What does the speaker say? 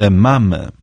mamy